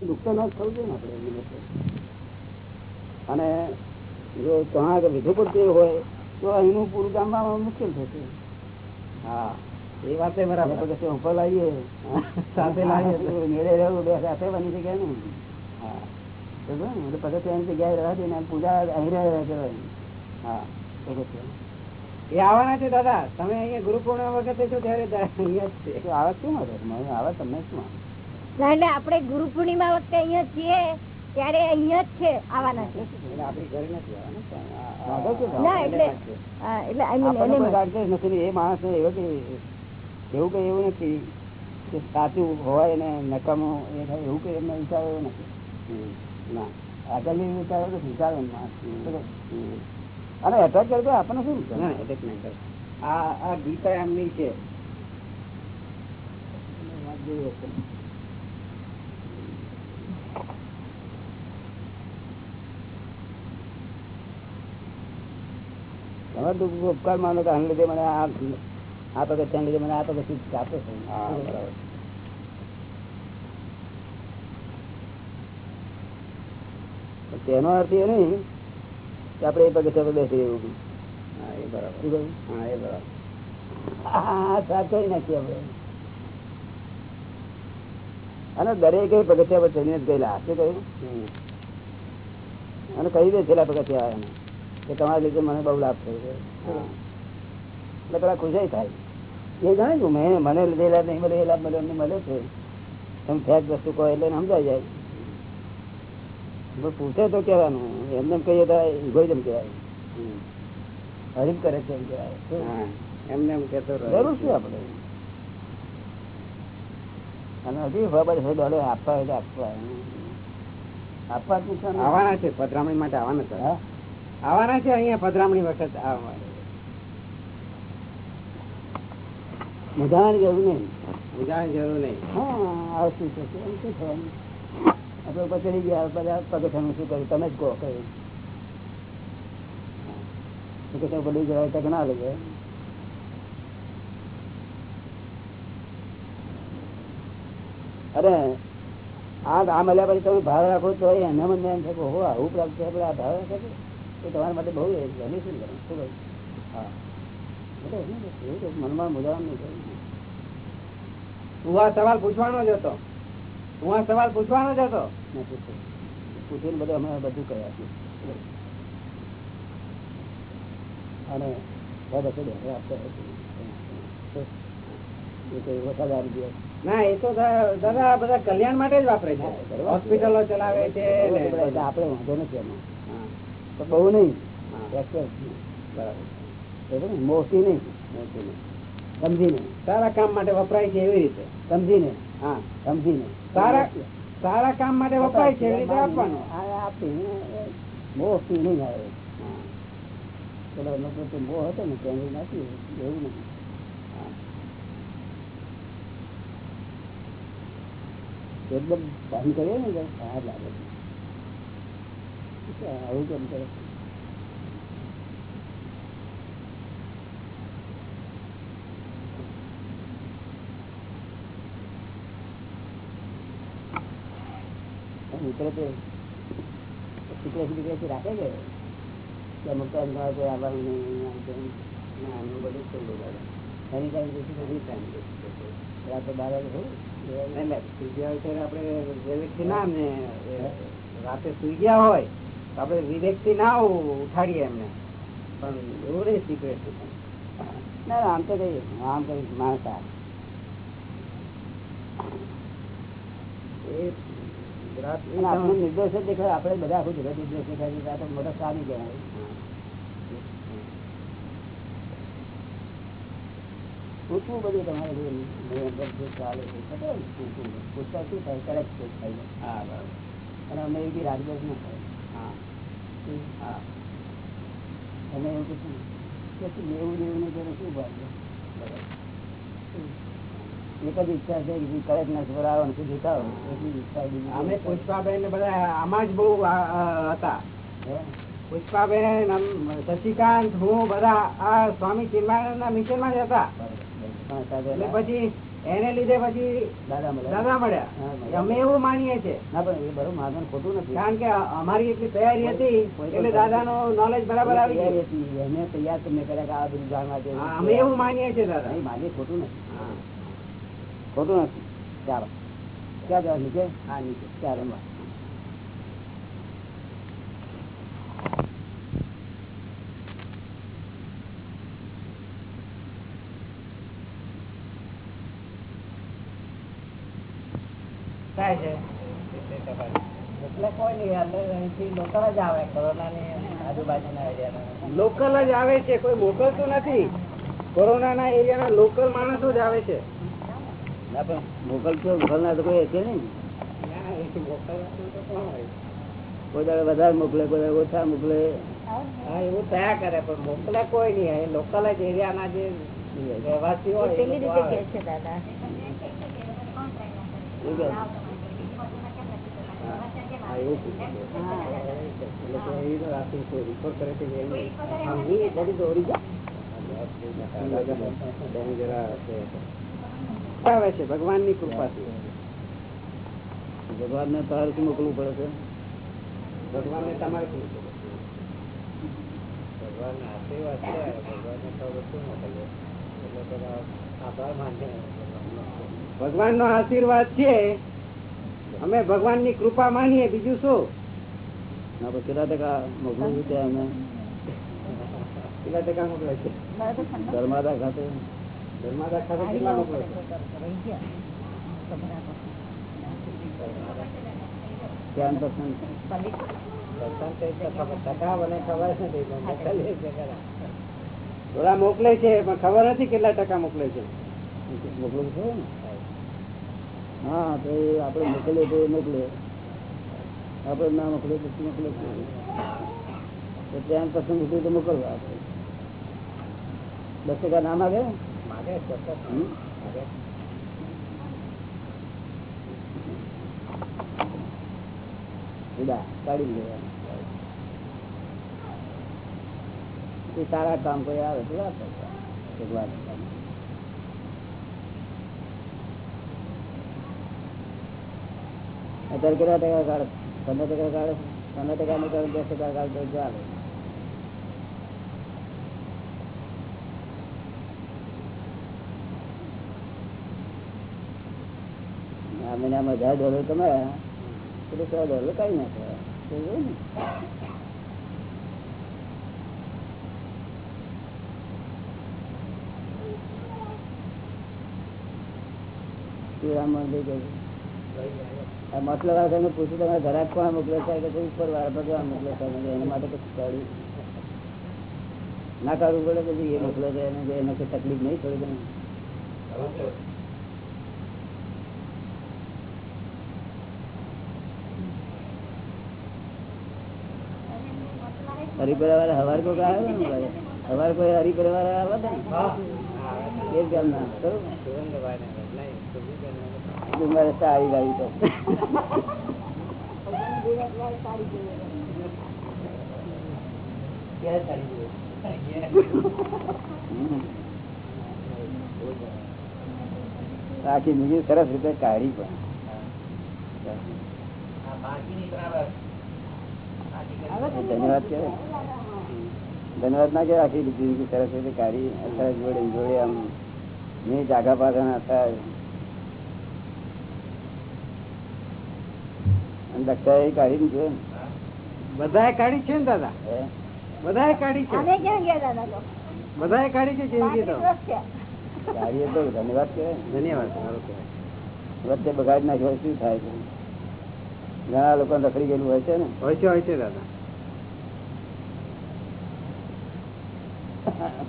નુકસાન જ થવું જોઈએ આપણે અને જો ત્યાં આગળ વિધુ પડતી હોય તો અહીંનું પૂરું ગામમાં મુશ્કેલ થશે. હા એ વાત બરાબર. પછી ઉપર લાવીએ. સાથે લાવીએ મેળે રહેવું બે સાથે બની શકે ને હા. એટલે એની જગ્યાએ રહેવાથી ને પૂજા અહીં રહે કહેવાય. હા. પગથિયાં. એ આવવાના છે દાદા. તમે અહીંયા ગુરુ પૂર્ણિમા વખતે છો ત્યારે અહીંયા જ છે. આવે શું મારે? આવે તમને શું આવે? એટલે આપણે ગુરુ પૂર્ણિમા વખતે અહીંયા છીએ ત્યારે અહીંયા જ છે આવવાના છે? ના એટલે એટલે એ માણસ એવું કે એવું કઈ એવું નથી કે સાચું હોય ને નકામું એ થાય એવું કઈ એમને વિચાર એવું નથી. ના આગળની વિચાર તો વિચારે. અને એટેક કરે તો આપણને શું? ના નહીં કરે. આ આ ગીતા એમની છે તમે તો ઉપકાર માનો કે લીધે મને આ આ પગથિયાને લીધે મને આ પગથિયું આપે છે. હા. તેનો અર્થ એ નહીં કે આપણે એ પગથિયા પર બેસી એવું હા એ બરાબર? હા એ બરાબર. આ સાચો નથી આપણે અને દરેક પગથિયા પર ચડીને ગયેલા. શું કહ્યું? અને કહી દે છેલ્લા પગથિયા એને. કે તમારા લીધે મને બહુ લાભ થયો છે. એટલે પેલા ખુશાઈ થાય. એ જાણે છું મેં મને લીધે લાભ નહીં મળે એ લાભ મળે એમને મળે છે. તમે ફેક વસ્તુ કહો એટલે સમજાઈ જાય. પૂછે તો કહેવાનું. એમને એમ કહીએ તો ઇગોઇઝમ કહેવાય. હરીફ કરે છે એમ કહેવાય. એમને એમ કેતો રહે. જરૂર છે આપણે. અને હજી ખબર છે દોડે આપવા હોય તો આપવા. આપવા આવવાના છે. પધરામણી માટે આવવાના છે. હા? આવવાના છે અહીંયા પધરામણી વખત આવવા. મજાની જરૂર નહીં. ઉજાણી જરૂર નહીં. હા આવશું તો શું એમ શું થવાનું? આપણે ઉપર ગયા બધા પગથિયાનું શું કર્યું? તમે જ કહો કહ્યું પગથિયા પડી તક ના લગે અરે આ આ મળ્યા પછી તમે ભાવ રાખો તો એના મને એમ થાય હો આવું પ્રાપ્ત છે આપણે આ ભાવ રાખે છે તમારા માટે બહુ ગમી છે કરે શું હા. તો મનમાં હું આ સવાલ પૂછવાનો જ હતો. હું આ સવાલ પૂછવાનો જ હતો. ના પૂછીને બધું અમે બધું અને એ ના તો દાદા બધા કલ્યાણ માટે જ વાપરે છે. હોસ્પિટલો ચલાવે છે આપડે વાંધો નથી એમાં. તો બહુ નહીં. બરાબર. મોટી નહીં. મોટી નહીં. સમજીને. સારા કામ માટે વપરાય છે એવી રીતે. સમજીને. હા. સમજીને. સારા સારા કામ માટે વપરાય છે એવી રીતે આપવાનું. આપી મોટી નહીં આવે. થોડો એનો મોહ હતો ને કેન્દ્ર નથી. એવું નથી. એકદમ બંધ કરીએ ને તો સારા લાગે છે. આવું કેમ કરે તે બિક્રેસી રાખે છે કે અમુક કોઈ આવવાનું નહીં બધું થઈ ગયું એની ટાઈમ પછી ટાઈમ રાતે બાર વાગે થોડું એટલે સુઈ ગયા હોય ત્યારે આપણે ના ને રાતે સુઈ ગયા હોય તો વિવેકથી ના ઉઠાડીએ એમને. પણ એવું નહીં સિક્રેટ ના આમ તો કઈ આમ કઈ માણસ આપણને નિર્દોષ જ દેખાય. આપણે બધા આખું જગત નિર્દોષ દેખાય છે. તો મોટા સારી કહેવાય. પૂછવું બધું તમારે ચાલે છે. પૂછતા શું થાય? કરેક્ટ થાય. હા બરાબર. અને અમે એવી રાજદોષ ના થાય હા. શું? હા અમે એવું પૂછ્યું કે શું શું એક જ ઈચ્છા છે કે બરાબર ને શું જોતા હોય એટલી ઈચ્છા અમે પુષ્પાબેન બધા આમાં જ બહુ હતા? પુષ્પાબેન શશિકાંત હું બધા આ સ્વામી ચિન્માનંદ ના મિશનમાં જ હતા પછી એને લીધે પછી દાદા મળ્યા. દાદા મળ્યા. મળ્યા. અમે એવું માનીએ છીએ. ના પણ એ બરોબર માગણ ખોટું નથી. કારણ કે અમારી એટલી તૈયારી હતી એટલે દાદા નો નોલેજ બરાબર આવી તૈયારી હતી. એને તૈયાર તમને કર્યા કે આ બધું જાણવા છે. અમે એવું માનીએ છીએ દાદા. માનીએ ખોટું નથી. ખોટું નથી. ચાલો. ક્યાં જવા નીચે હા નીચે. ત્યાં થાય છે. એટલે કોઈ નહીં એટલે અહીંથી લોકલ જ આવે કોરોનાની આજુબાજુના એરિયાના લોકલ જ આવે છે કોઈ મોકલતું નથી. કોરોનાના એરિયાના લોકલ માણસો જ આવે છે. ના પણ મોકલ મોકલનાર તો કોઈ છે નહીં. કોઈ દાડે વધારે મોકલે કોઈ દાડે ઓછા મોકલે. હા એવું થયા કરે પણ મોકલે કોઈ નહીં. અહીં લોકલ જ એરિયાના જે રહેવાસી હોય એ પેલી લોકો રીતે આવે. કે છે ભગવાનની કૃપાથી ભગવાન ને તાર શું મોકલવું પડે છે? ભગવાન ને તમારે શું ભગવાન ના આશીર્વાદ છે ભગવાન ને તો શું મોકલીએ? એટલે આભાર માનીએ. ભગવાન નો આશીર્વાદ છે. અમે ભગવાનની કૃપા માનીએ બીજું શું? કેટલા ટકા મોકલું છું ત્યાં અમે? કેટલા ટકા મોકલે છે? ધર્માદા ખાતે. ધર્માદા ખાતે કેટલા મોકલે છે ત્યાં પસંદ ખબર નથી પણ મોકલીએ છે ખરા. થોડા મોકલે છે પણ ખબર નથી કેટલા ટકા મોકલે છે. મોકલું છે. હા તો એ આપણે મોકલીએ તો મોકલે આપણે ના મોકલે પછી મોકલે તો ત્યાં પસંદ હતું તો મોકલવા આપણે. દસ ટકા નામ આવે માગે માગે. કાઢી લેવા એ સારા કામ કોઈ આવે તો ભગવાન. અત્યારે કેટલા ટકા કાઢે? પંદર ટકા કાઢે? પંદર ટકા નું કાઢે દસ ટકા કાઢે તો ચાલે. આ મહિનામાં હજાર ડોલર કમાયા એટલે સો ડોલર કઈ ના થયા. ને. શ્રીરામ મંદિર મતલબ આ તમે પૂછ્યું તમે ઘરાક કોણ મોકલે છે? કે ઉપર વાળા ભગવાન મોકલે છે? એના માટે કશું કાઢ્યું ના કાઢવું પડે કે એ મોકલે છે એને એને કોઈ તકલીફ નહીં પડે તમે હરિપરા વાળા હવાર કોઈ આવે ને ભાઈ હવાર કોઈ હરિપરા વાળા આવે ને? એ જ બરોબર. ને? સુરેન્દ્રભાઈ ડુંગર રસ્તા આવી ગઈ તો. આખી બીજી સરસ રીતે કાઢી પણ. ધન્યવાદ કે ધન્યવાદ ના કે આખી જિંદગી સરસ રીતે કાઢી, સરસ જોડે જોડે આમ, મેં જાગા પાછા હતા કાઢી છે બધાએ કાઢી છે ને દાદા? બધાએ કાઢી છે? અમે ક્યાં ગયા દાદા બધાએ કાઢી છે જિંદગી તો. કાઢીએ ધન્યવાદ ધન્યવાદ સારું કહેવાય. વચ્ચે બગાડી નાખ્યો શું થાય છે? ઘણા લોકો રખડી ગયેલું હોય છે ને. હોય છે હોય છે દાદા.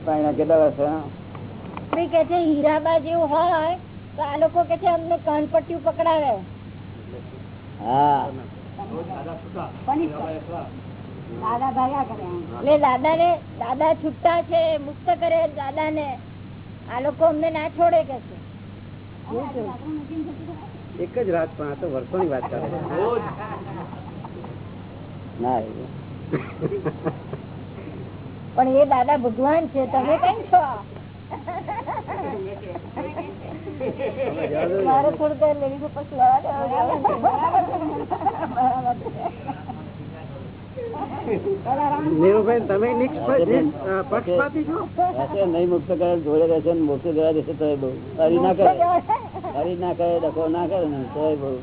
પાણીના કેટલા વર્ષ કે છે હીરાબા જેવું હોય તો આ લોકો કે છે અમને કણપટ્ટી પકડાવે. દાદા ભાગ્યા કરે એટલે દાદા ને દાદા છૂટા છે મુક્ત કરે દાદા ને આ લોકો અમને ના છોડે કે છે? એક જ રાત પણ આ તો વર્ષોની વાત કરે ના પણ એ દાદા ભગવાન છે તમે કઈ છો? મારે થોડું લેવી લેડીઝો પછી લેવા નીરુભાઈ તમે નિષ્પક્ષ- નિષ્- અ, પક્ષપાતી છો? નહીં મુક્ત કરે જોડે રહેશે મોક્ષ જવા દેશે તો બહુ. હરી ના કરે. હરી ના કરે ડખો ના કરે ને તોય બહુ.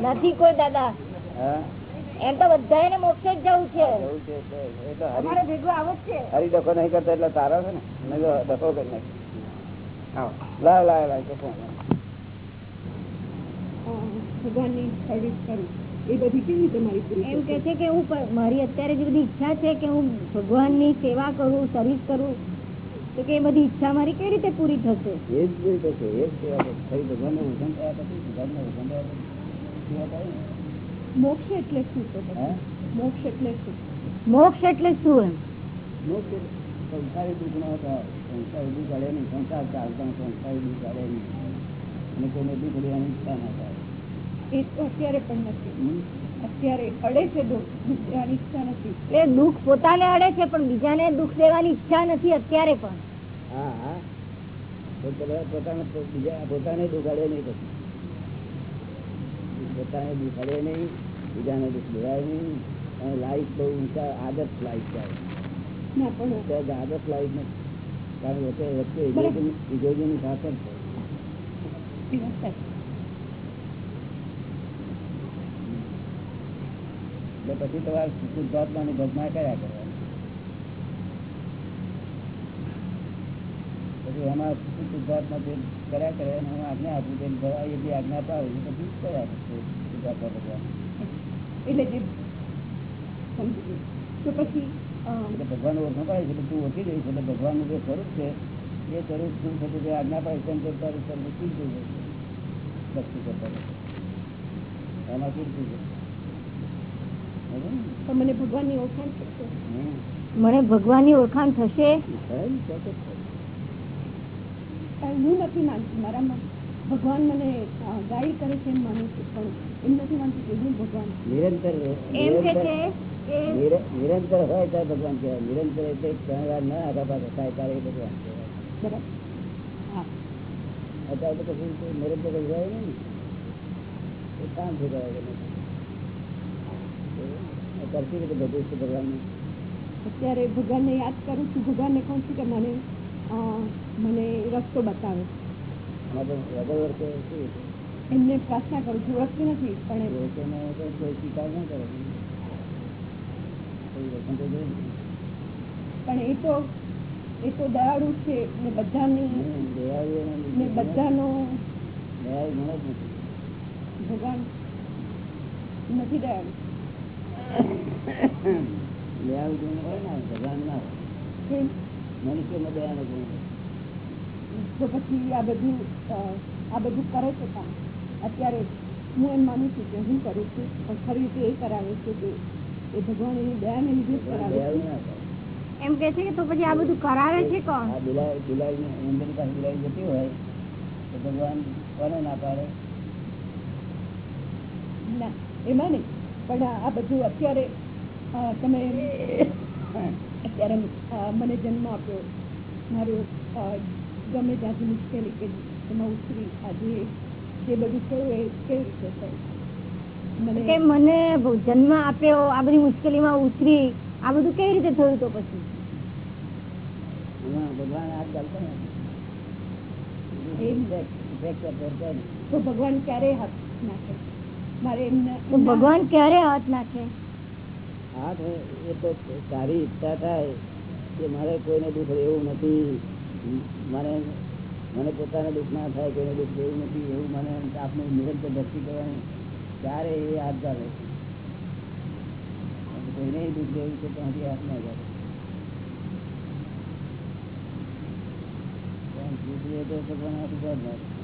નથી કોઈ દાદા. એમ તો બધા ને મોક્ષે જ જવું છે. હરી ભેગું આવું જ છે. હરી ડખો નહીં કરતા એટલે તારા છે ને? ડખો કરી નાખી આવો. લાવ લાવ લાવ તો ફોન સર્વિસ કરું. એ બધી કેવી રીતે મારી પૂરી એમ કે છે કે હું મારી અત્યારે જે બધી ઈચ્છા છે કે હું ભગવાનની સેવા કરું સર્વિસ કરું તો કે એ બધી ઈચ્છા મારી કેવી રીતે પૂરી થશે? એ જ પૂરી થશે એ જ સેવા કરે. ખરી ભગવાનને ઉજન થયા પછી ભગવાનને ઉજન થયા. મોક્ષ એટલે શું તો મોક્ષ એટલે શું? મોક્ષ એટલે શું એમ? મોક્ષ સંસારી દુઃખ નો હતા સંસારી દુઃખ અડે નહીં સંસાર ચાલતા સંસારી દુઃખ અડે નહીં અને કોઈને દુઃખ લેવાની ઈચ્છા ના થાય. એ તો અત્યારે પણ નથી. અત્યારે અડે છે દુઃખ ઈચ્છા નથી. એ દુઃખ પોતાને અડે છે પણ બીજાને દુઃખ દેવાની ઈચ્છા નથી અત્યારે પણ. હા હા. પોતાને બીજા પોતાને દુઃખ અડે નહીં પછી. પોતાને દુઃખ અડે નહીં બીજાને દુઃખ દેવાય નહીં. અને લાઈફ બહુ ઊંચા આદર્શ લાઈફ થાય ના પણ ત્યાં આદર્શ લાઈફ નથી. કારણ કે વચ્ચે વચ્ચે ઇગોઇઝમ- સાથે છે. એ વાત સાચી. એટલે પછી તમારે શુદ્ધાત્માની ભજના કર્યા કરવાની પછી એમાં શુદ્ધાત્મા જે કર્યા કરે અને હું આજ્ઞા આપું તેમ કરવા એ જે આજ્ઞા પાડે એ પછી કર્યા કરશે શુદ્ધાત્મા ભગવાન એટલે જે સમજી ગઈ. તો પછી અ, એટલે ભગવાન ઓળખ પાડે છે એટલે તું ઓળખી જઈશ એટલે ભગવાનનું જે સ્વરૂપ છે એ સ્વરૂપ શું છે તે આજ્ઞા પાડે તેમ તેમ તારું સ્વરૂપ શું થઈ જશે ભક્તિ કરતા કરતા. એમાં શું થઈ જશે બરાબર ને? તો મને ભગવાનની ઓળખાણ થશે. મને ભગવાનની ઓળખાણ થશે? હું નથી માનતી મારામાં. ભગવાન મને ગાઈડ કરે છે એમ માનું છું પણ એમ નથી માનતી કે હું ભગવાન નિરંતર એમ કે નિરંતર છે નિરંતર હોય ત્યારે ભગવાન કહેવાય. નિરંતર એટલે ત્રણ વાર ના આગા પાછા થાય ત્યારે એ ભગવાન કહેવાય. બરાબર. હા. અત્યારે તો પછી કોઈ નિરંતર હોય નહીં. એ કામ થઈ જાય કરતી રીતે બધું છે ભગવાનનું. અત્યારે ભગવાનને યાદ કરું છું. ભગવાનને કહું છું કે મને મને રસ્તો બતાવે? એમને પ્રાર્થના કરું છું. રસ્તો નથી પણ એ- તો સ્વીકાર ના કરે. પણ એ તો એ તો દયાળુ છે ને બધાની ને બધાનો ભગવાન નથી દયાળુ. દયાળુ ગુણ હોય ને ભગવાન ના હોય. મનુષ્યમાં દયાનો ગુણ તો પછી આ બધું આ બધું કરે છે કામ? અત્યારે હું એમ માનું છું કે હું કરું છું પણ ખરી રીતે એ કરાવે છે કે એ ભગવાન એની દયાને લીધે કરાવે એમ કે છે કે તો પછી આ બધું કરાવે છે કોણ? આ બિલાડી બિલાડીને ઉંદરની પાસે બિલાડી જતી હોય તો ભગવાન કોને ના પાડે? ના એમાં નહીં. પણ આ બધું અત્યારે તમે અત્યારે મને જન્મ આપ્યો. મારું ગમે ત્યાંથી મુશ્કેલી કે એમાં ઉતરી આજે જે બધું થયું એ કેવી રીતે થયું? કે મને જન્મ આપ્યો આ બધી મુશ્કેલીમાં ઉતરી આ બધું કેવી રીતે થયું તો પછી? ભગવાન આ ચાલતો તો ભગવાન ક્યારે હાથ નાખે તો ભગવાન ક્યારે હાથ નાખે? હાથ એ તો સારી ઈચ્છા થાય કે મારે કોઈને દુઃખ એવું નથી. મને મને પોતાને દુઃખ ના થાય કોઈને દુઃખ એવું નથી. એવું મને આપને નિરંતર ભક્તિ કરવાની ત્યારે એ હાથ અને કોઈને દુઃખ દેવું છે ત્યાંથી હાથ ના દે તો ભગવાન હાથ ઊભા જ ના થાય.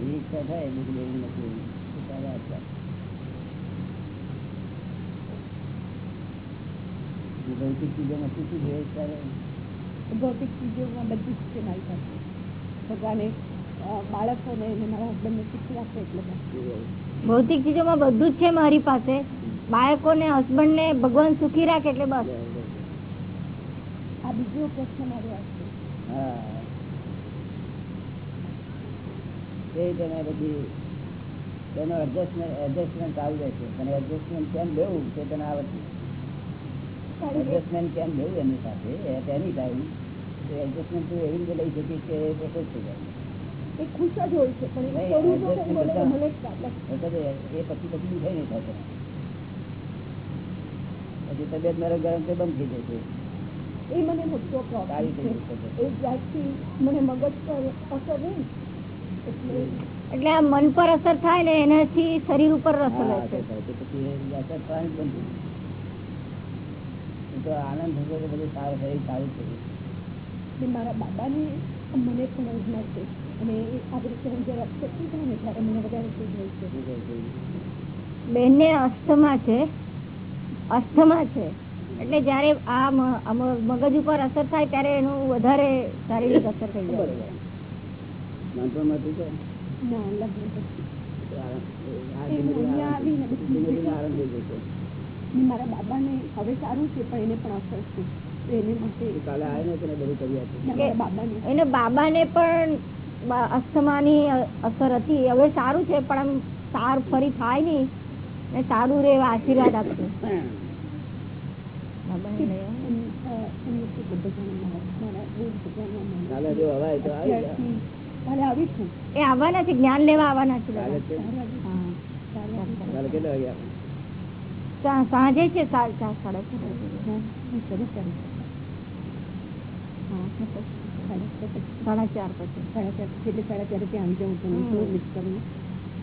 એવી ઈચ્છા થાય બધું દેવું નથી. ભૌતિક ચીજોમાં શું શું જોઈએ ત્યારે ભૌતિક ચીજોમાં બધું જ છે મારી પાસે. ભગવાને બાળકોને અને મારા હસબન્ડને શીખી આપે એટલે. ભૌતિક ચીજોમાં બધું જ છે મારી પાસે. બાળકોને હસબન્ડ ને ભગવાન સુખી રાખે એટલે બસ. આ આ બીજો પ્રશ્ન મારો આ હા. એ તેને પછી તેનો એડજસ્ટમેન્ટ એડજસ્ટમેન્ટ આવી જાય છે. અને એડજસ્ટમેન્ટ કેમ લેવું તે તને આવડતું એડજસ્ટમેન્ટ કેમ લેવું એની સાથે? એટ એની ટાઈમ એડજસ્ટમેન્ટ તું એવી રીતે લઈ શકીશ કે એ પ્રોસેસ થઈ જાય. એ ખુશ જ હોય છે પણ એ નહીં, પછી પછી દુખાય નહીં થાય પછી તબિયત મારે ગરમ તે બંધ થઈ જશે. એ મને મોટો પ્રોબ્લેમ છે. થઈ એ જ્યારથી મને મગજ પર અસર રહી એટલે આ મન પર અસર થાય ને એનાથી શરીર ઉપર અસર થાય. તો આનંદ થતો કે બધું સારું શરીર સારું થયું મારા બાબાને મને પણ અજમા છે અને આવી રીતે હું જ્યારે અપસેટ થઈ જાય ને ત્યારે મને વધારે થઈ જાય છે. શું કહે છે? બેનને અસ્થમા છે. અસ્થમા છે. એટલે જયારે આ મગજ ઉપર અસર થાય ત્યારે એનું વધારે શારીરિક અસર થઈ જાય. નાનપણમાં હતું તો? મારા બાબાને હવે સારું છે પણ એને પણ અસર છે. એને બાબાને. પણ અસ્થમાની અસર હતી. હવે સારું છે પણ આમ સાર ફરી થાય નઈ ને સારું રે એવા આશીર્વાદ આપશે. બાબાને કાલે આવી આવીશું એ આવવાના છે જ્ઞાન લેવા આવવાના છે છે? વાગે સાંજે છે સાડા ચાર વાગે. હા, હું કરી ચાલું. હા. સાડા સાડા ચાર પછી. સાડા ચાર એટલે સાડા ચારે ત્યાં આવી જાઉં તો હું મિસ કરું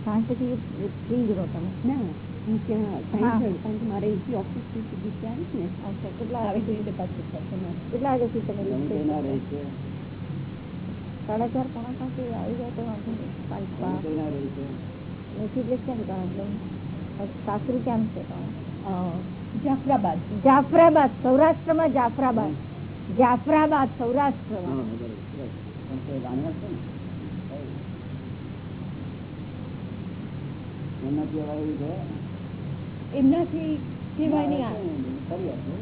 સાંજ પછી ફ્રી જ રહો તમે. ના હું ત્યાં હા. સાઈન થયું. કારણ કે મારે સીધી ત્યાં આવીશ ને. કેટલા આવે વાગે? મારે. કેટલા વાગ્યાથી તમે તમે નીકળી કઈ ના રહી શકો? છે? સાડા ચાર પોણા પાંચે આવી જાય તો વાંધો નહીં. પાંચ તમે પાંચ કઈ ના રહી છે? નથી એટલે ક્યાં તમે સાસરું ક્યાં છે તમારું? અ, જાફરાબાદ જાફરાબાદ સૌરાષ્ટ્રમાં જાફરાબાદ જાફરાબાદ હા, સૌરાષ્ટ્રમાં બરોબર. બસ. પણ કોઈ જાણ્યા છે ને? એમનાથી હવે એવું છે? એમનાથી કહેવાય નહીં આ કરી આપો.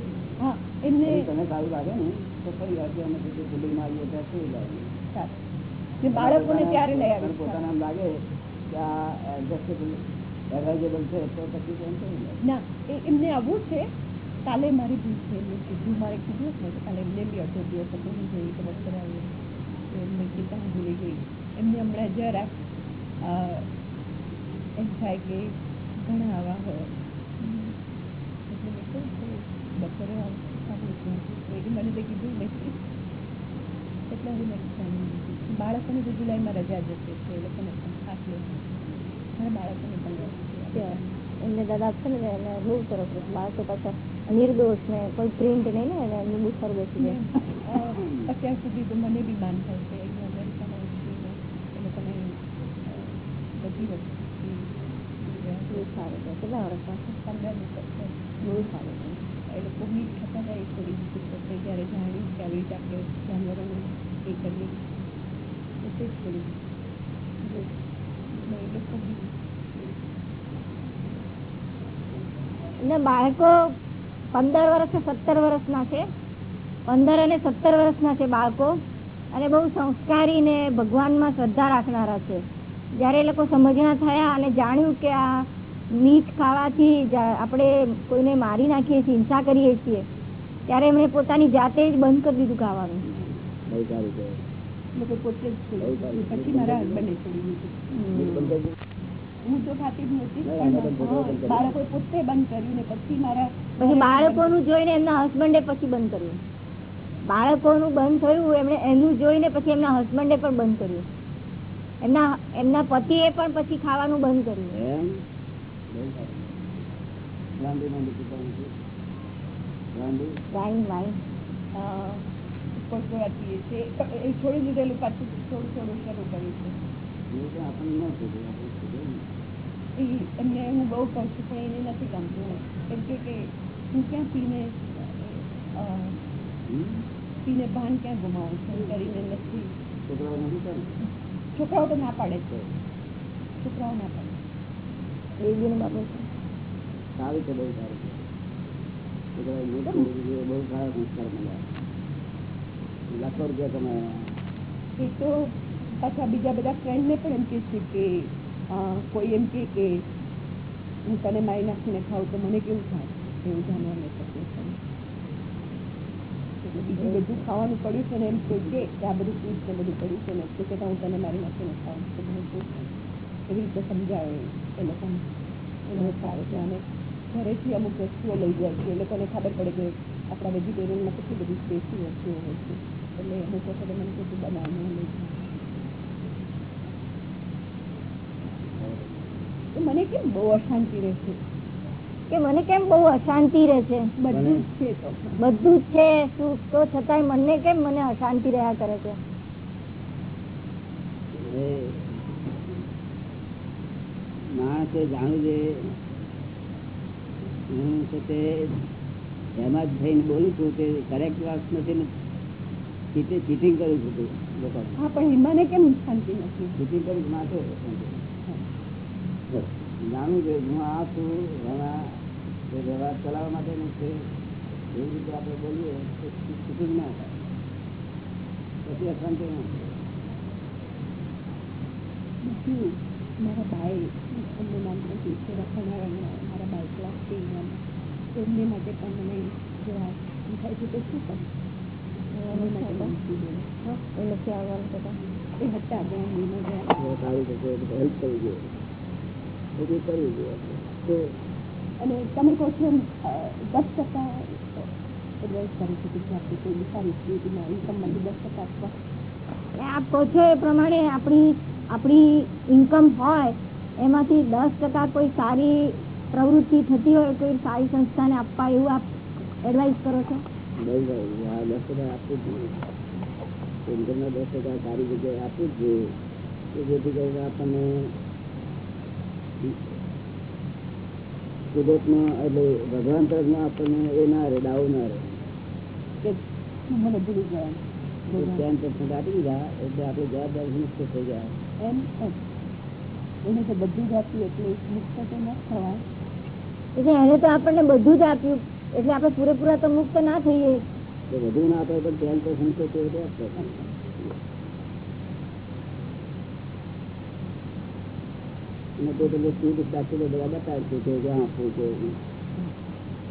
હા એમને પછી તને સારું લાગે ને તો ફરી આપજો અને પછી બિલ્ડિંગમાં આવીએ ત્યાં સુઈ લાવીએ. ને બાળકોને ત્યારે લઈ તને આવીશ એમ લાગે કે આ એડવાઇઝેબલ છે તો પછી એમ ના એમને આવવું છે કાલે મારી ભૂલ છે. એમને કીધું મારે કીધું જ ને કાલે એમને બી અડધો દિવસ હતો હું જઈ ખબર કરાવી તો એમને કીધા હું ભૂલી ગઈ. એમને હમણાં જરાક એમ થાય કે ઘણા આવા હોય. એટલે બપોરે આવું મને તો કીધું નહીં એટલે હવે મેં જાણી લીધું બાળકોને તો જુલાઈમાં રજા જશે એ લોકોને મારા બાળકોને પણ એમને દાદા છે ને એને બહુ સરસ. બાળકો પાછા નિર્દોષ ને કોઈ પ્રિન્ટ નહીં ને એને એમનું બહુ સારું બેસી જાય. અત્યાર સુધી તો મને બી માન થાય છે. એ લોકોને બધી વસ્તુ બહુ સારું છે. કેટલા વર્ષ? પંદર છે. બહુ સારું છે. એ લોકો મીટ થતા જાય થોડી જ્યારે જાણ્યું કે આવી રીતે આપણે જાનવરોને એ કરવી એટલે થોડી અને બાળકો પંદર વર્ષ સત્તર વર્ષના છે. પંદર અને સત્તર વર્ષના છે બાળકો. અને બહુ સંસ્કારી ને ભગવાનમાં શ્રદ્ધા રાખનારા છે. જ્યારે એ લોકો સમજણા થયા અને જાણ્યું કે આ મીઠ ખાવાથી આપણે કોઈને મારી નાખીએ છીએ હિંસા કરીએ છીએ, ત્યારે એમણે પોતાની જાતે જ બંધ કરી દીધું ખાવાનું. લોકો પોતે જ છોડી. પછી મારા હસબન્ડે છોડી દીધું. બંધ કરી દીધું? હું તો ખાતી જ નહોતી. બાળકોએ પોતે બંધ કર્યું ને પછી મારા પછી બાળકોનું જોઈને એમના હસબન્ડે પછી બંધ કર્યું. બાળકોનું બંધ થયું એમણે એનું જોઈને પછી એમના હસબન્ડે પણ બંધ કર્યું. એમના એમના પતિએ પણ પછી ખાવાનું બંધ કર્યું? વાઈન વાઈન પીએ એ છોડી દીધેલું પાછું થોડું થોડું શરૂ કર્યું છે. એ એમને હું બહુ કહું છું પણ એને નથી ગમતું. એમ કે કે હું ક્યાં પીને પીને ભાન ક્યાં ગુમાવું છું? કરીને નથી. છોકરાઓ તો ના પાડે છે. છોકરાઓ ના પાડે બાબત છે. સારું છે બહુ સારું છે. બહુ સારા સંસ્કાર મળ્યા. લાખો રૂપિયા કમાયા એ તો પાછા બીજા બધા ફ્રેન્ડને પણ એમ કે છે કે કોઈ એમ કે કે હું તને મારી નાખીને ખાઉં તો મને કેવું થાય? એવું જાણવાનું થતું છે એટલે બીજું બધું ખાવાનું પડ્યું છે ને એમ કોઈ કે આ બધું ફ્રૂટ ને બધું પડ્યું છે ને તો કે હું તને મારી નાખીને ખાઉં તો મને કેવું થાય? એવી રીતે સમજાવે એ લોકોને. એને સારું છે. અને ઘરેથી અમુક વસ્તુઓ લઈ જાય છે. એ લોકોને ખબર પડે કે આપણા વેજીટેરિયનમાં કેટલી બધી સ્પેસી વસ્તુઓ હોય છે. એટલે અમુક વખતે મને કીધું બનાવવાનું તો મને કેમ બહુ અશાંતિ રહે છે? કે મને કેમ બહુ અશાંતિ રહે છે? બધું જ છે બધું જ છે. સુખ તો છતાંય મને કેમ મને અશાંતિ રહ્યા કરે છે? માણસે જાણવું જોઈએ હું છે તે એમાં જ થઈને બોલું છું તે કરેક્ટ વાત નથી ને ચીટિંગ કરું છું લોકો હા પણ હિમાને કેમ શાંતિ નથી? ચીટિંગ કરી માટે જાણવું છે હું આ છું વ્યવહાર ચલાવવા માટેનું છે એવી રીતે આપણે બોલીએ તો ચીટિંગ ના થાય. પછી અશાંતિ ના થાય. મારા ભાઈ એમનું નામ નથી છે મારા બાઈ ક્લાસ એમને માટે પણ મને જોવા થાય છે તો શું કરું એમની માટે મને શું બોલું? અને તમે કહો છો દસ ટકા કોઈ સારી સ્થિતિમાં ઇન્કમમાંથી દસ ટકા આપવા આપ કહો છો એ પ્રમાણે આપણી આપણી ઇન્કમ હોય, એમાંથી દસ ટકા કોઈ સારી પ્રવૃત્તિ થતી હોય, કોઈ સારી સંસ્થાને આપવા એવું આપ એડવાઇસ કરો છો? દસ ટકા આપવું જોઈએ ઇન્કમના દસ ટકા સારી જગ્યાએ આપવું જ જોઈએ કે જેથી કરીને આપણને કુદરતમાં એટલે ભગવાન તરફમાં આપણને એ ના રહે ડાઉ ના રહે. કે મને ભૂલી ગયા. ટેન પર્સન્ટ આપી દીધા એટલે આપણે જવાબદારી મુક્ત થઈ ગયા. એમ એમ એને તો બધું જ આપ્યું એટલે મુક્ત તો ન થવાય. એટલે એને તો આપણને બધું જ આપ્યું. એટલે આપણે પૂરેપૂરા તો મુક્ત ના થઈએ. તો વધુ ના આપે પણ ટેન પર્સન્ટ તો તે રીતે આપશે અને તે પેલું સીટ દાખલો બધા બતાવશે કે જ્યાં આપવું છે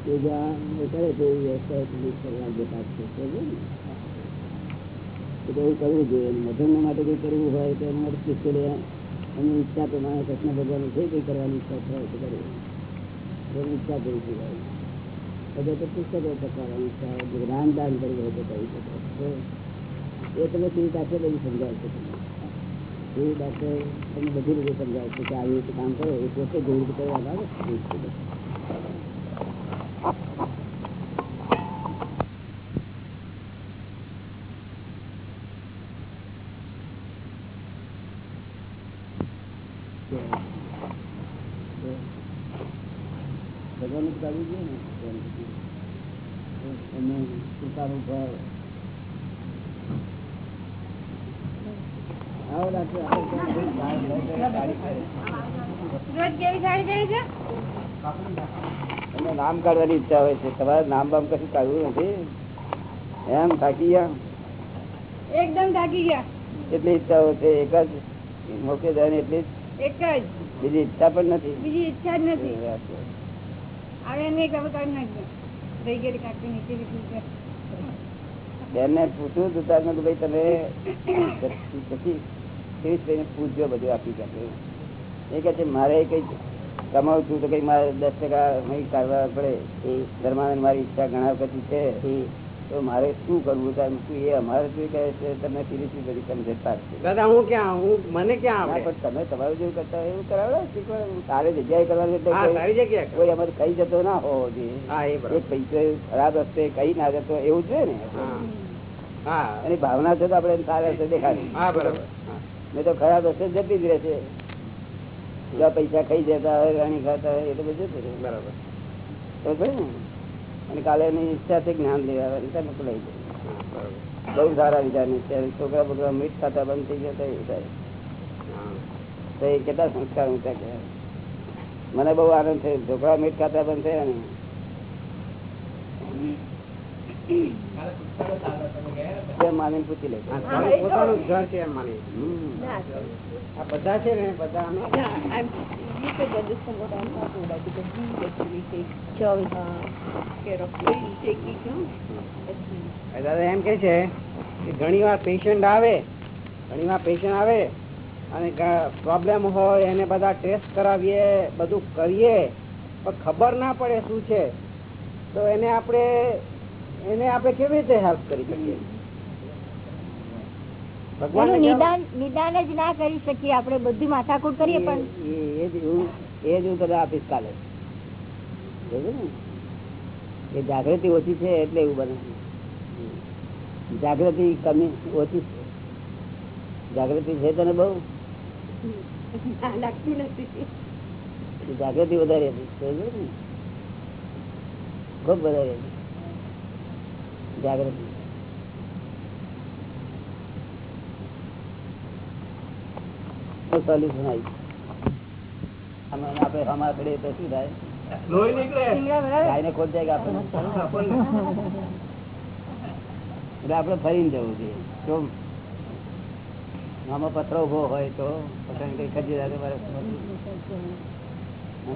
કે જ્યાં એ કરે તો એ વ્યવસ્થા એટલી કરવા બતાવશે સમજ્યો ને? એટલે એવું કરવું જોઈએ. મધુર માટે કંઈ કરવું હોય તો એના માટે પુષ્કળ એની ઈચ્છા પ્રમાણે કૃષ્ણ ભગવાન જે કંઈ કરવાની ઈચ્છા થાય તો કરે એની ઈચ્છા કરી શકાય પછી તો પુસ્તકો શકો એ તમે સીટ દાખલે બધું સમજાવશો તમે એ દાખલે તમે બધી રીતે સમજાવશો કે આવી કામ કરો, એ પોતે રીતે કરવા એ રીતે. ભગવાન જ કરવું જોઈએ ને એમને કૃપાનું ફળ આવો ડાક્ટર તમને નામ કાઢવાની ઈચ્છા હોય છે. તમારે નામ બામ કશું કાઢવું નથી? એમ થાકી ગયા? એકદમ થાકી ગયા. એટલી ઈચ્છાઓ છે? એક જ મોકે જાય એટલી જ? એક જ. બીજી ઈચ્છા પણ નથી? બીજી ઈચ્છા જ નથી. આવે નહીં ખબર કાઢી નાખજો રહી ગયેલી કાઢી નીચે લીધી છે. બેનને પૂછ્યું હતું તાર મેં ભાઈ તમે પછી પૂછજો બધું આપી શકે. એ કહે છે મારે કઈ કમાવું છું તો કઈ મારે દસ ટકા કાઢવા પડે. એ ધર્માનંદ મારી ઈચ્છા ઘણા વખત છે. તો મારે શું કરવું સાહેબ શું એ અમારે શું કહે છે? તમે શિરીષની બધી સમજતા છે દાદા હું ક્યાં? હું મને ક્યાં પણ તમે તમારું જેવું કરતા એવું કરાવડે તારે જગ્યાએ કરવાનું એટલે કોઈ- અમારે કઈ જતો ના હોવો જોઈએ. હા એ બરાબર. એક પૈસો ખરાબ રસ્તે કઈ ના જતો એવું છે ને? હા. હા. એની ભાવના છે તો આપડે સારા રસ્તે દેખાડી. નહીં તો ખરાબ રસ્તે જતી જ રહેશે. જો પૈસા ખાઈ જતા હોય રાણી ખાતા હોય એ તો બધું બરાબર. ને. અને કાલે એની ઈચ્છા છે જ્ઞાન લેવાની તમે લઈ જાય બહુ સારા વિચારની છે છોકરા બોકરા મીઠ ખાતા બંધ થઈ ગયા તો એ થાય. તો એ કેટલા સંસ્કાર ઊંચા કહેવાય. મને બહુ આનંદ થયો. છોકરા મીઠ ખાતા બંધ થયા ને. માની પૂછી લે પોતાનું ઘર છે એમ માની. આ બધા છે ને બધા અમે what I'm talking about because actually uh, care of take? દાદા એમ કે છે કે ઘણી વાર પેશન્ટ આવે ઘણી વાર પેશન્ટ આવે અને પ્રોબ્લેમ હોય એને બધા ટેસ્ટ કરાવીએ બધું કરીએ પણ ખબર ના પડે શું છે. તો એને આપણે એને આપણે કેવી રીતે હેલ્પ કરી શકીએ? ભગવાન નિદાન નિદાન જ ના કરી શકીએ આપણે બધી માથાકૂટ કરીએ પણ એ જ હું એ જ હું તને આપીશ કાલે. એ જાગૃતિ ઓછી છે એટલે એવું બને. જાગૃતિ કમી ઓછી છે. જાગૃતિ છે તને બહુ? લાગતું નથી. જાગૃતિ વધારે હતી ખૂબ વધારે હતી જાગૃતિ. સોલ્યુશન આવી આપડે આપણે અમારા તો શું થાય શિંગડા બરાબર ગાયને ખોટ જાય કે એટલે આપણે ફરીને જવું જોઈએ આમાં પથરો ઊભો હોય તો કઈ ખજી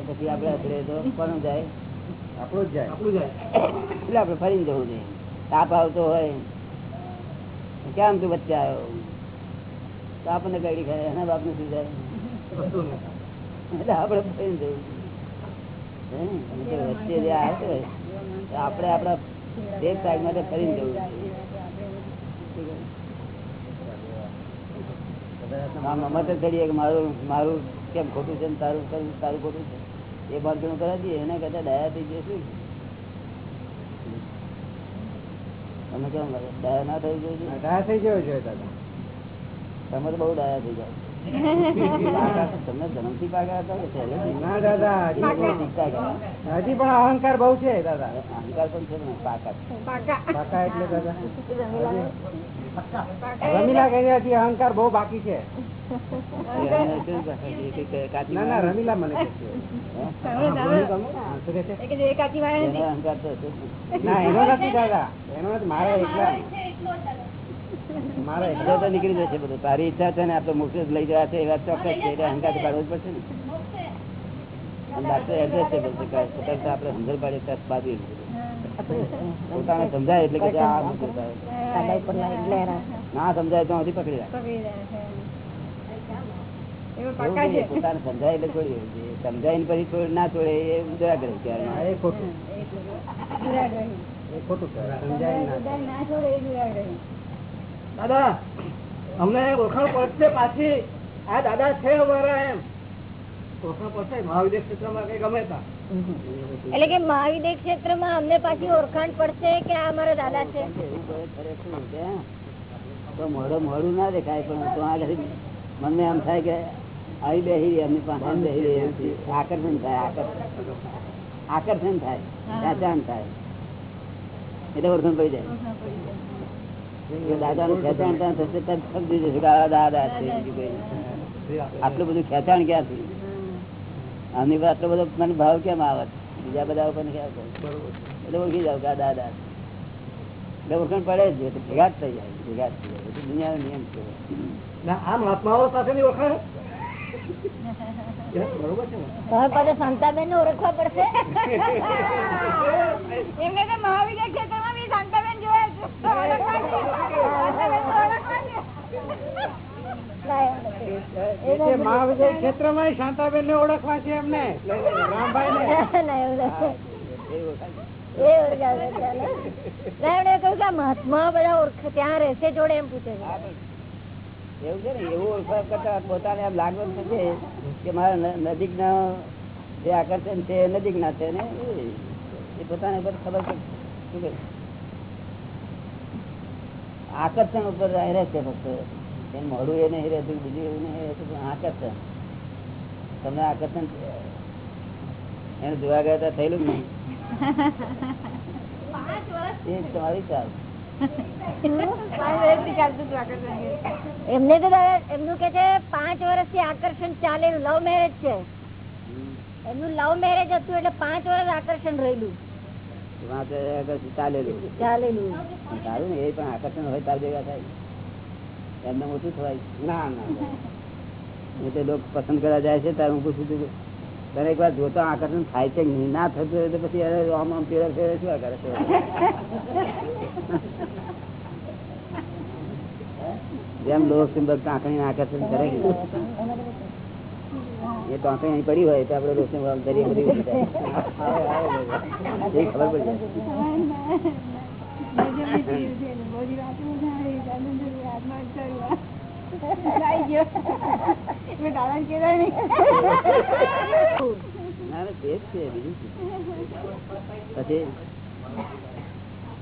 પછી આપણે તો કોનું જાય? આપણું જ જાય. એટલે આપડે ફરીને જવું જોઈએ તાપ આવતો હોય. કેમ તું વચ્ચે આવ્યો? તો આપણને કઈ ખાય? એના બાપને શું જાય એટલે આપણે જવું જોઈએ. વચ્ચે જે આવે આપણે આપણા તે સાઈડ માટે ફરીને જવું જોઈએ. આમ મમત કે મારું મારું કેમ ખોટું છે ને તારું તારું ખોટું છે? એ બાંધણું કરાવી દઈએ, એના કરતા દયા થઈ જાય શું તમે કેમ દયા ના થઈ જોઈએ દયા થઈ જવું જોઈએ તમે તો બહુ ડાયા થઈ જાય તમને જન્મથી પાકા હતા હજી પણ- અહંકાર બહુ છે દાદા. અહંકાર પણ છે ને પાકા. પાકા. એટલે દાદા. રમીલા કહે હજી અહંકાર બહુ બાકી છે. રમીલા મને અહંકાર તો ને. ના એનો નથી દાદા. એનો નથી મારા એકલા મારા ઈચ્છા તો નીકળી જશે બધું. તારી ઈચ્છા છે ને આપણે મોક્ષ જ લઈ જવા છે એ વાત ચોક્કસ છે એટલે અહંકાર તો કાઢવો જ પડશે ને. ડાક્ટર એડ્રેસ છે બધું કે પોતાને આપણે સમજણ પાડીએ ત્યાં બાજુ પોતાને સમજાય એટલે કે આ. ના સમજાય તો હજી પકડી રાખ. પોતાને સમજાય એટલે છોડી સમજાય. પછી છોડ ના છોડે એ દુરાગ્રહ કરે એ ખોટું. ખોટું. સમજાય ના દાદા અમને ઓળખાણ પડશે પાછી. આ દાદા છે અમારા એમ. ઓળખાણ પડશે મહાવિદ્ય ક્ષેત્રમાં કઈ ગમે તા. એટલે કે મહાવિદ્ય ક્ષેત્રમાં અમને પાછી ઓળખાણ પડશે કે આ અમારા દાદા છે? તો મોઢું મોઢું ના દેખાય પણ તો આગળ મને એમ થાય કે આવી બેસી રહી એમની પાસે રહી આકર્ષણ થાય આકર્ષણ. આકર્ષણ થાય ખેંચાણ થાય. એટલે ઓળખાણ પડી જાય. દાદા ખેંચાણ ત્યાં થશે તરત સમજી જશે કે આ દાદા છે. બીજું કઈ નહીં. આટલું બધું ખેંચાણ ક્યાંથી? આમની પર આટલો બધો મને ભાવ કેમ આવે? બીજા બધા ઉપર એટલે ઓળખી જાવ કે આ દાદા એટલે ઓળખાણ પડે જ એટલે ભેગા થઈ જાય ભેગા થઈ જાય દુનિયા દુનિયાનો નિયમ છે. ના આ મહાત્માઓ સાથેની ઓળખાણ? બરોબર છે ઓળખવા પડશે? એમને તો શાંતાબેન. ના, મહાવિજય ઓળખવા છે એમને રામભાઈ મહાત્મા બધા ઓળખ ત્યાં રહેશે જોડે એમ પૂછે છે. એવું છે ને એવું ઓળખવા કરતા પોતાને એમ લાગવું છે કે મારા નજીક ના જે આકર્ષણ છે નજીક ના છે ને એ- એ પોતાને ખબર છે. શું આકર્ષણ ઉપર રહે છે ફક્ત એમ મોડું એ નહીં રહેતું બીજું એવું નહીં રહેતું પણ આકર્ષણ. તમને આકર્ષણ એને જોવા ગયા હતા થયેલું જ નહીં. એ તમારી ચાલ. એમને તો એમનું કે છે પાંચ વર્ષથી આકર્ષણ ચાલે લવ મેરેજ છે. એમનું લવ મેરેજ હતું એટલે પાંચ વર્ષ આકર્ષણ રહેલું. ચાલેલું. ચાલેલું. સારું ને એ પણ આકર્ષણ હોય તાર ભેગા થાય. એમને ઓછું થવાય. ના ના એ તો લોકો પસંદ કરવા જાય છે ત્યારે હું પૂછું છું તને એક વાર જોતા આકર્ષણ થાય છે નહીં? ના થતું હોય તો પછી અરે આમ આમ ફેરે ફેરે શું કરે છે જેમ લોક ચુંબક કાંકણી આકર્ષણ કરે એ કાંકણી અહીં પડી હોય તો આપડે રોશની વાળા દરિયા બધી ઉડી જાય. ખબર પડી જાય?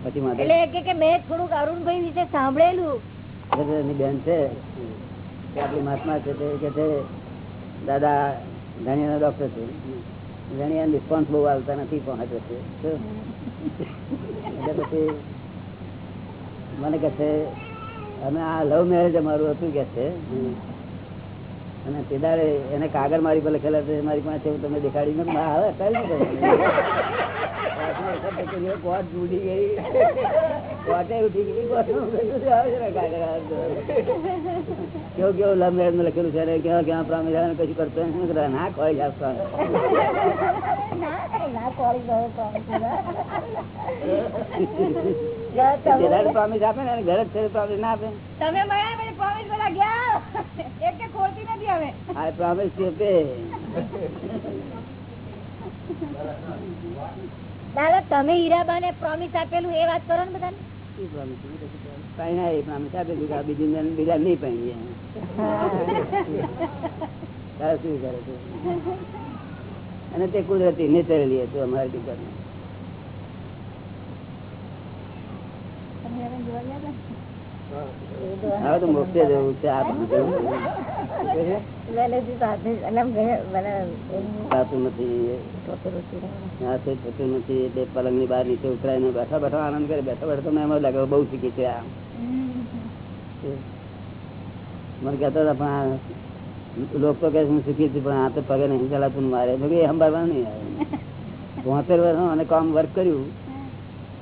પછી મેં થોડુંક અરુણભાઈ વિશે સાંભળેલું બેન છે આપડી મહાત્મા છે કે છે દાદા ધણીયા ડોક્ટર છે. ધણીયા રિસ્પોન્સ બહુ આવતા નથી પહોંચે છે. એટલે પછી મને કહે છે, અમે આ લવ મેરેજ અમારું હતું કે છે. અને તે એને કાગળ મારી પર લખેલા છે, મારી પાસે તમે દેખાડી નાખો. કોટ ઉડી ગઈ. કોટે ઉઠી ગઈ. કેવું કેવું લવ મેરેજ લખેલું છે કેવા કેવા ના કોઈ જાવ પ્રોમિસ આપે ને ઘરે જ પ્રોમિસ ના આપે. તમે ગયા? એક કે ખોલતી નથી હવે પ્રોમિસ દાદા તમે હીરાબા ને પ્રોમિસ આપેલું એ વાત કરો ને બધાને. અને તે કુદરતી નેચરલી હતું અમારી દીકરી હવે તો મોક્ષે જવું છે આ બધું. નથી થતું નથી. એટલે પલંગની બહાર નીચે ઉતરાય ને બેઠા બેઠા આનંદ કરે. બેઠા બેઠા તો એમ જ બહુ શીખી છે આ. મને કહેતા હતા પણ લોકો તો કહે હું શીખી છું પણ આ તો પગે નહીં ચલાતું મારે. એ સંભાળવા નહીં આવે. બોતેર વર્ષ અને કામ વર્ક કર્યું.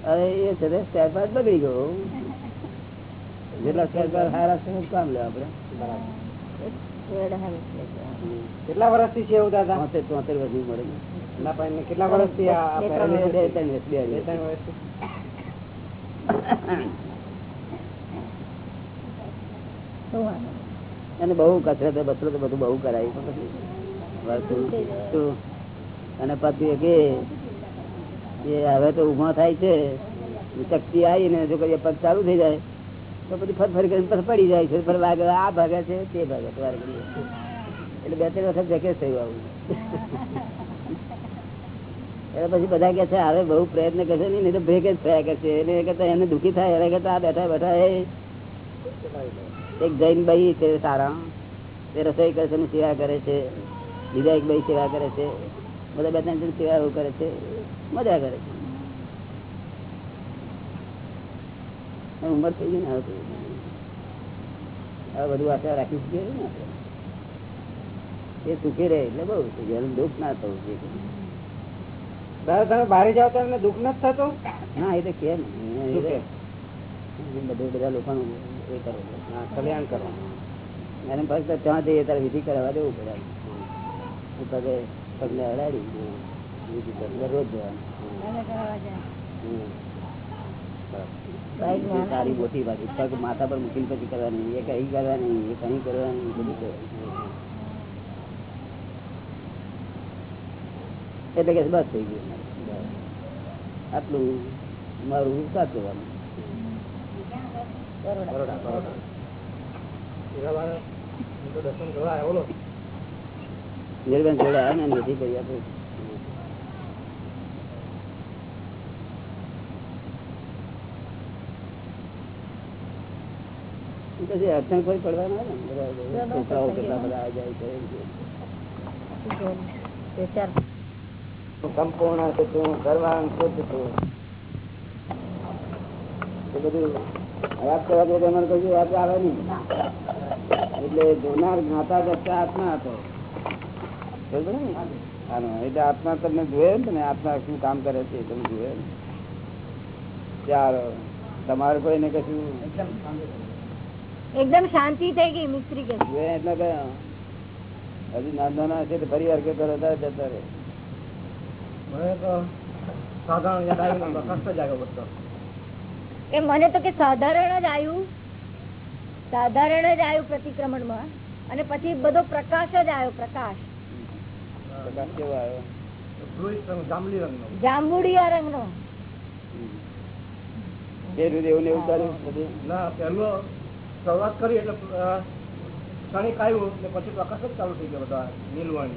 અરે એ છે તે સ્ટેપ બાદ બગડી ગયો. જેટલા બાદ સારા છે કામ લે આપણે. કેટલા વર્ષથી છે એવું દાદા? તોતેર તોતેર વર્ષની મળે. કેટલા વર્ષથી વર્ષ વર્ષથી. અને બહુ કસરત બસરત બધું બહુ શું? અને પછી કે એ હવે તો ઊભા થાય છે. શક્તિ આવી ને જો કઈ પગ ચાલુ થઈ જાય તો પછી ફર ફરી કરીને પડી જાય છે. આ ભાગે છે, તે ભાગે છે એટલે બે ત્રણ વખત જેકેટ થયું આવું. એટલે પછી બધા કે છે, હવે બહુ પ્રયત્ન કરશે નહીં તો બ્રેક જ થયા કરશે. એને કરતા એને દુઃખી થાય, એને કરતા આ બેઠા બેઠા, એ, એક જૈન ભાઈ છે સારા, તે રસોઈ કરે છે સેવા કરે છે. બીજા એક ભાઈ સેવા કરે છે. બધા બે ત્રણ સેવા એવું કરે છે. મજા કરે છે હવે ઉંમર થઈ ગઈ ને તો. બધું આશા રાખી શકીએ ને એ સુખી રહે એટલે બહુ જેનું દુઃખ ના થવું જોઈએ. તમે બહાર જાઓ તો એમને દુઃખ નથી થતું? ના એ તો કે? બધું બધા લોકોનું એ કરો હા, કલ્યાણ કરો. એને ફક્ત ત્યાં જઈએ ત્યારે વિધિ કરાવવા દેવું પડે. પગે પગને અડાડી વિધિ કરી દરરોજ જવાનું. સારી મોટી વાત. પગ માથા પર મૂકીને પછી કરવાની. એ કઈ કરવાની એ કઈ કરવાની બધું કરવાનું. એટલે કે બસ થઈ ગયું. આટલું મારું સાચવવાનું બરોડા. બરોડા હીરાબાને દર્શન કરવા આવ્યો બોલો નિર્બંધ જોડે આવે ને એની કરી આપું પછી અડચણ કોઈ પડવા ના ને છોકરાઓ કેટલા બધા આવી જાય છે સંપૂર્ણ હતું સર્વાંગ શુદ્ધ હતું એ બધું યાદ કરવા જોઈએ મને કશું યાદ આવે નહીં. એટલે જોનાર જ્ઞાતા આત્મા હતો. એટલે આત્મા તમને જોયે ને તમે આત્મા શું કામ કરે છે તમે જોયે ને. ચાલો તમારે કોઈને કશું એકદમ શાંતિ થઈ ગઈ. મિસ્ત્રી કે. એટલે કયા હજી નાના નાના છે ફરી વાર કે કરો જતા રહે મને તો કે મને તો કે સાધારણ જ આવ્યું. સાધારણ જ આવ્યું પ્રતિક્રમણમાં. અને પછી બધો પ્રકાશ જ આવ્યો પ્રકાશ. ધ્રુવિત રંગ નો જાંબુડિયા એવું ને એવું ચાલ્યું ના પહેલો શરૂઆત કરી એટલે ક્ષણિક આવ્યું ને પછી પ્રકાશ જ ચાલુ થઈ ગયો બધા નીલવર્ણ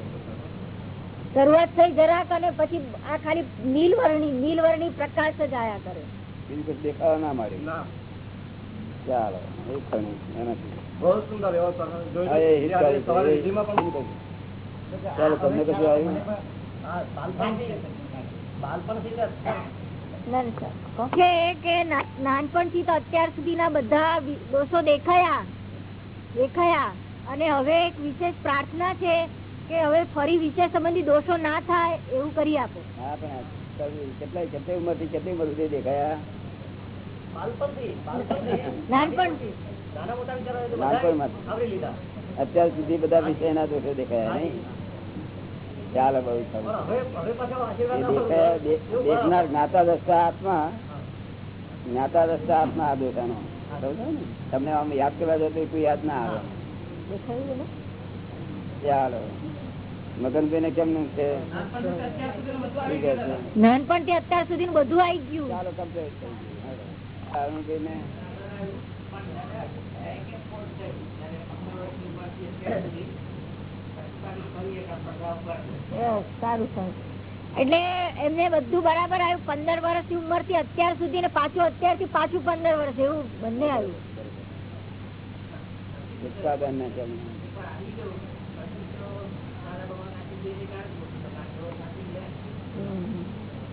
શરૂઆત થઈ જરાક અને પછી આ ખાલી નીલવર્ણી નીલવર્ણી પ્રકાશ જ આયા કરે. બીજું કશું દેખાવા ના મળ્યું ના. ચાલો એક ક્ષણિક એનાથી. બહુ સુંદર એવો એ એ. ચાલો તમને કશું આવ્યું? હા, બાળપણથી ના- નાનપણથી તો અત્યાર સુધીના બધા દોષો દેખાયા. દેખાયા. અને હવે એક વિશેષ પ્રાર્થના છે કે હવે ફરી વિષય સંબંધી દોષો ના થાય એવું કરી આપો. હા પણ કેટલાય કેટલી ઉંમરથી કેટલી ઉંમર સુધી દેખાયા? બાળપણથી બાળપણથી. નાનપણથી. નાના મોટા વિચારો હોય તો નાનપણમાંથી. બધા આવરી લીધા. અત્યાર સુધી બધા વિષયના દોષો દેખાયા નહીં? ચાલો બહુ દેખનાર જ્ઞાતા દસતા આત્મા જ્ઞાતા દસતા આત્મા આ બેટાનો ને? તમને આમ યાદ કરવા જતો કોઈ યાદ ના આવે. ચાલો મગનભાઈ ને? કેમનું છે? નાનપણ નાનપણથી અત્યાર સુધી બધું આવી ગયું. ચાલો કમ્પ્લીટ થઈ અરુણભાઈ ને સારું સારું. એટલે એમને બધું બરાબર આવ્યું. પંદર વર્ષની ઉંમરથી અત્યાર સુધી ને પાછું અત્યારથી પાછું પંદર વર્ષ, એવું બંને આવ્યું.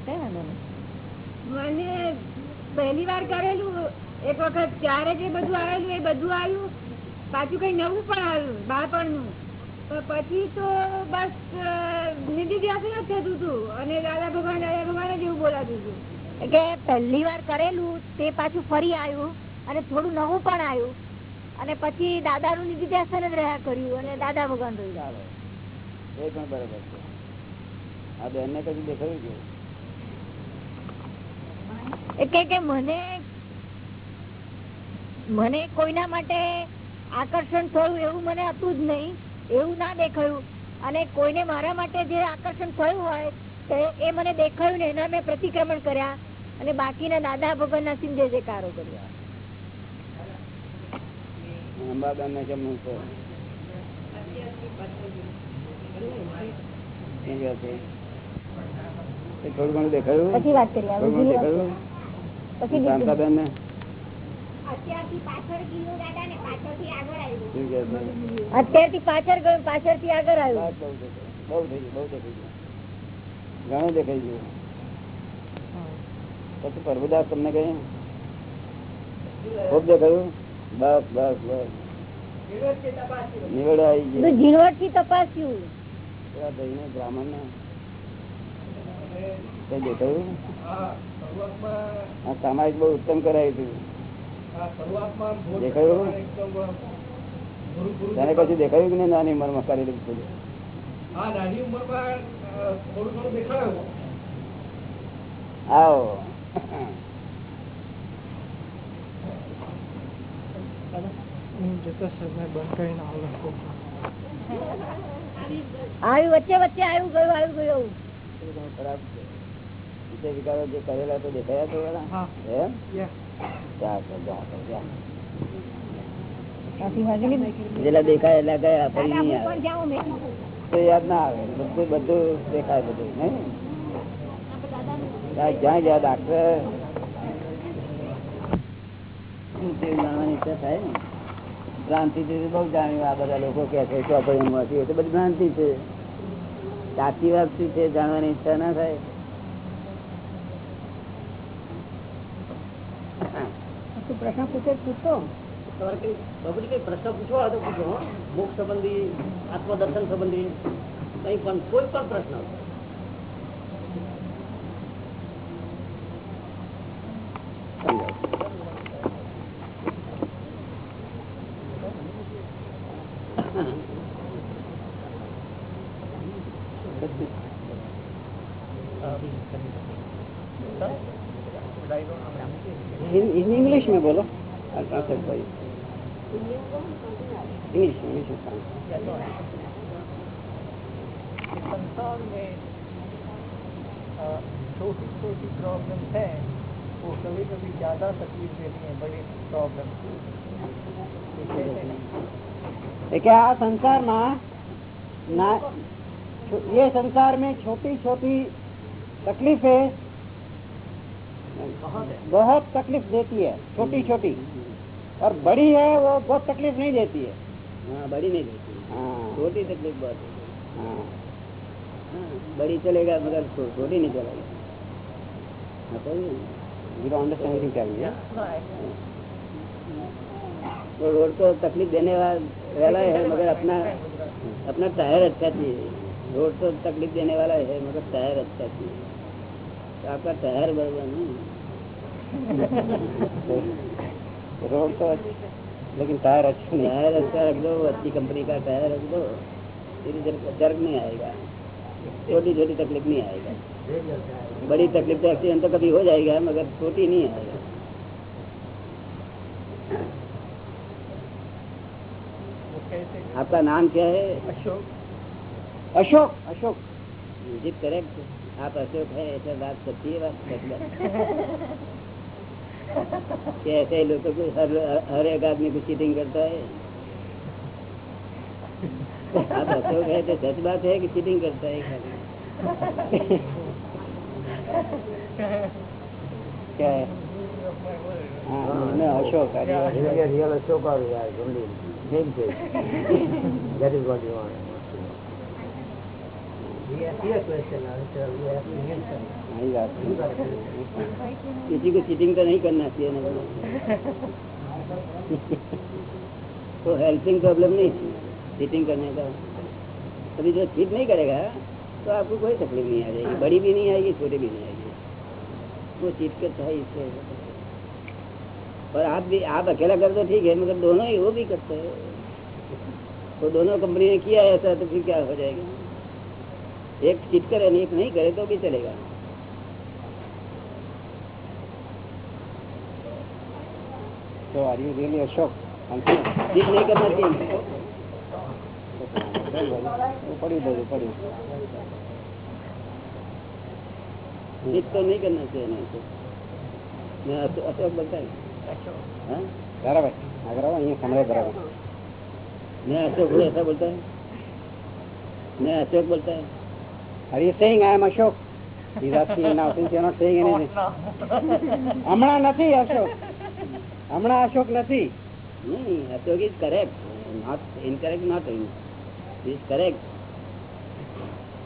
ને. મને પહેલી વાર કરેલું, એક વખત ત્યારે જે બધું આવેલું એ બધું આવ્યું. પાછું કઈ નવું પણ આવ્યું, બાળપણનું. તો પછી તો બસ નિધિ વ્યાસન જ થતું હતું અને દાદા ભગવાન દાદા ભગવાન જ એવું બોલાતું હતું એટલે પહેલી વાર કરેલું તે પાછું ફરી આવ્યું અને થોડું નવું પણ આવ્યું. અને પછી દાદા નું નિધિધ્યાસન જ રહ્યા કર્યું અને દાદા ભગવાન રહી ચાલો એ પણ બરોબર છે. આ બેન ને કશું દેખાયું છે. એટલે કે મને મને કોઈના માટે આકર્ષણ થયું એવું મને હતું જ નહીં. એવું ના દેખાયું. અને કોઈને મારા માટે જે આકર્ષણ થયું હોય તો એ મને દેખાયું ને એના મેં પ્રતિક્રમણ કર્યા. અને બાકીના દાદા ભગવાન ના સિંધે જે કારો કર્યા થોડું ઘણું દેખાયું? પછી વાત કરી દેખાયું? પછી શાંતાબેન ને અત્યારથી પાછળ ગયું પાછળથી આગળ આવ્યું. પાછળ આગળ બહુ થઈ ગયું બહુ દેખાઈ ગયું ઘણું દેખાઈ ગયું. પછી પ્રભુદાસ તમને કહ્યું ખૂબ દેખાયું? બસ બસ બસ. નિવેડો આવી ગયો. ઝીણવટથી તપાસ્યું. એવા બ્રાહ્મણ ને કઈ દેખાયું? સામાયિક બહુ ઉત્તમ કરાયું હતું. દેખાયું? તને કશું દેખાયું કે નહીં નાની ઉંમરમાં ઘણું દેખાયું આવો. આવ્યું વચ્ચે વચ્ચે આવ્યું ગયું આવ્યું ગયું ખરાબ છે? વિકારો જે કરેલા તો દેખાયા તો એમ? કર, કર. જેટલા દેખાય એટલા ગયા ફરી નહીં આવે. તો યાદ ના આવે. બધું બધું દેખાય બધું નહીં? જ્યાં જ્યાં ડાક્ટર શું છે જાણવાની ઈચ્છા થાય? ને ભ્રાંતિ થી બહુ જાણ્યું. આ બધા લોકો કે છે ચોપડી એ તો બધી ભ્રાંતિ છે. સાચી વાત શું છે જાણવાની ઈચ્છા ના થાય? તું પ્રશ્ન પૂછે પૂછતો. તમારે કઈ બાબુજી કઈ પ્રશ્ન પૂછવા હોય તો પૂછો. મોક્ષ સંબંધી આત્મદર્શન સંબંધી કઈ પણ કોઈ પણ પ્રશ્ન इन, इन इंग्लिश में बोलो I translate for you English English में संसार में छोटी छोटी प्रॉब्लम है वो कभी कभी ज़्यादा तकलीफ देती है बड़ी प्रॉब्लम क्या संसार में ना ये संसार में छोटी छोटी तकलीफें बहुत तकलीफ़ देती है छोटी छोटी। और बड़ी है वो बहुत तकलीफ़ नहीं देती है। हाँ बड़ी नहीं देती हाँ। छोटी तकलीफ़ बहुत है। बड़ी चलेगा मगर छोटी नहीं चलेगी? तो रोड तो तकलीफ़ देने वाला है मगर अपना अपना टायर अच्छा चाहिए। रोड तो तकलीफ़ देने वाला है मगर टायर अच्छा चाहिए। आपका बराबर नहीं रोड तो अच्छी लेकिन टायर अच्छे नहीं टायर अच्छा रख दो अच्छी कंपनी का टायर रख दो फिर जर्क नहीं आएगा। छोटी छोटी तकलीफ़ नहीं आएगा। बड़ी तकलीफ़ तो एक्सीडेंट तो कभी हो जाएगा मगर छोटी नहीं आएगा। आपका नाम क्या है? अशोक। अशोक अशोक। जीत करेक्ट। आप अशोक है ऐसा बात सच्ची है बात सच बात कि ऐसे ही लोगों को हर हर एक आदमी को चीटिंग करता है आप अशोक है तो सच बात है कि चीटिंग करता है खाली क्या है हाँ मैं अशोक आदिवासी real Ashok or yeah, only same thing. that किसी को चीटिंग तो नहीं करना चाहिए तो हेल्थिंग प्रॉब्लम नहीं थी चीटिंग करने का। अभी जो चीट नहीं करेगा तो आपको कोई तकलीफ़ नहीं आ जाएगी। बड़ी भी नहीं आएगी, छोटी भी नहीं आएगी। वो चीट करता है इससे और आप भी, आप अकेला कर दो, ठीक है, मगर दोनों ही वो भी करते हैं। तो दोनों कंपनी ने किया है ऐसा तो फिर क्या हो जाएगा? एक चीट करे नहीं एक नहीं करे तो भी चलेगा तो are you really Ashok cheat नहीं करना चाहिए पढ़ी दो पढ़ी चीट तो नहीं करना चाहिए नहीं तो मैं अशो- अशोक बोलता है हाँ? બરાબર આગળ આવો અહીંયા સમય બરાબર मैं अशोक हूँ ऐसा बोलता है मैं अशोक बोलता है Are you saying I am Ashok? He's asking now since you're not saying anything. Amna Nati Ashok. Amna Ashok Nati. Hmm, Ashok is correct. Not incorrect, not incorrect. He is correct.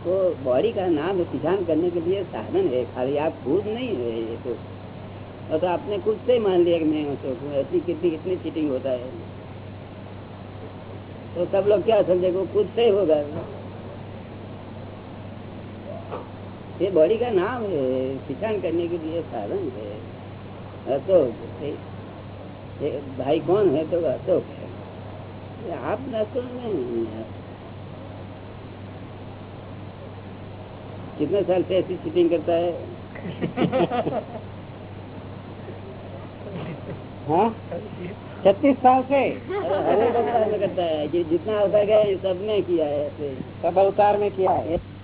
तो body का नाम पहचान करने के लिए साधन है खाली आप खुद नहीं है ये तो और तो आपने खुद से मान लिया कि मैं अशोक हूँ ऐसी कितनी कितनी चीटिंग होता है तो सब लोग क्या समझे खुद से होगा ये बॉडी का नाम है पहचान करने के लिए साधन है। अशोक भाई कौन है? तो अशोक है। आप अशोक नहीं हैं। कितने साल से ऐसी चीटिंग करता है? हाँ? छत्तीस साल से? अरे करता है। जितना अवतार गया है सब में किया है सब अवतार में किया है।